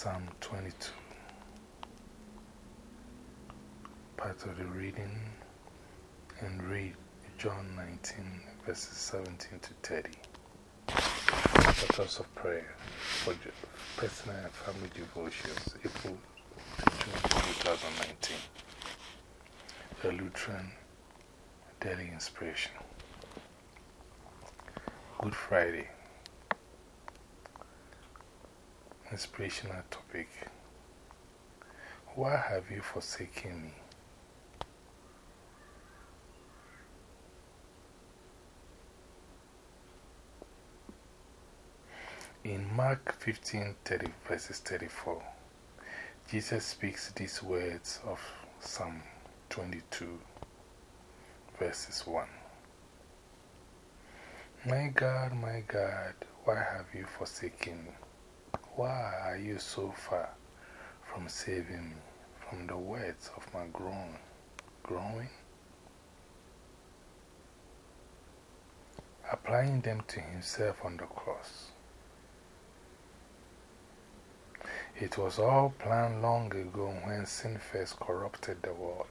Psalm 22. Part of the reading and read John 19, verses 17 to 30. Portals of Prayer for personal and family devotions, April 2019. The Lutheran Daily Inspiration. Good Friday. Inspirational topic. Why have you forsaken me? In Mark 15 30, verses 34, Jesus speaks these words of Psalm 22, verses 1. My God, my God, why have you forsaken me? Why are you so far from saving me from the words of my groan, growing? Applying them to himself on the cross. It was all planned long ago when sin first corrupted the world.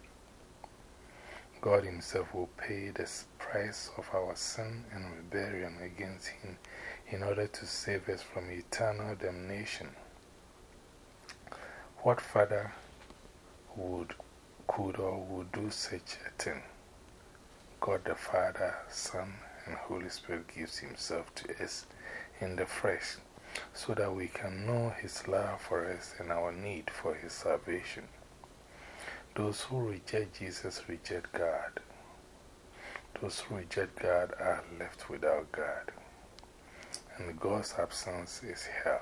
God Himself will pay the price of our sin and rebellion against Him in order to save us from eternal damnation. What father would, could, or would do such a thing? God the Father, Son, and Holy Spirit gives Himself to us in the flesh so that we can know His love for us and our need for His salvation. Those who reject Jesus reject God. Those who reject God are left without God. And God's absence is hell.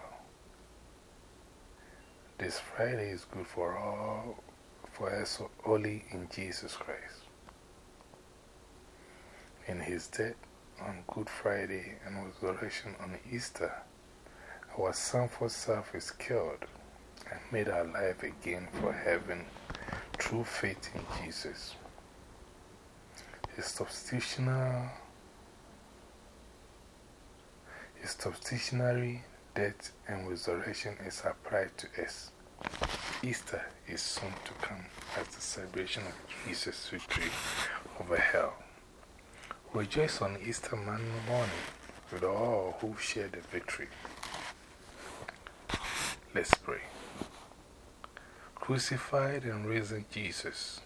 This Friday is good for all, for us only in Jesus Christ. In His death on Good Friday and resurrection on Easter, our sinful self is killed and made alive again for heaven through faith in Jesus. His substitutional, his substitutionary death and resurrection is applied to us. Easter is soon to come as the celebration of Jesus' victory over hell. Rejoice on Easter morning with all who share the victory. Let's pray. Crucified and risen Jesus,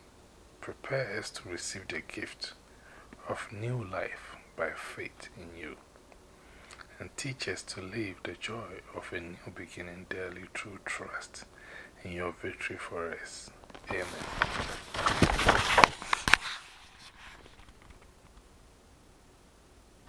prepare us to receive the gift of new life by faith in you, and teach us to live the joy of a new beginning daily through trust in your victory for us. Amen.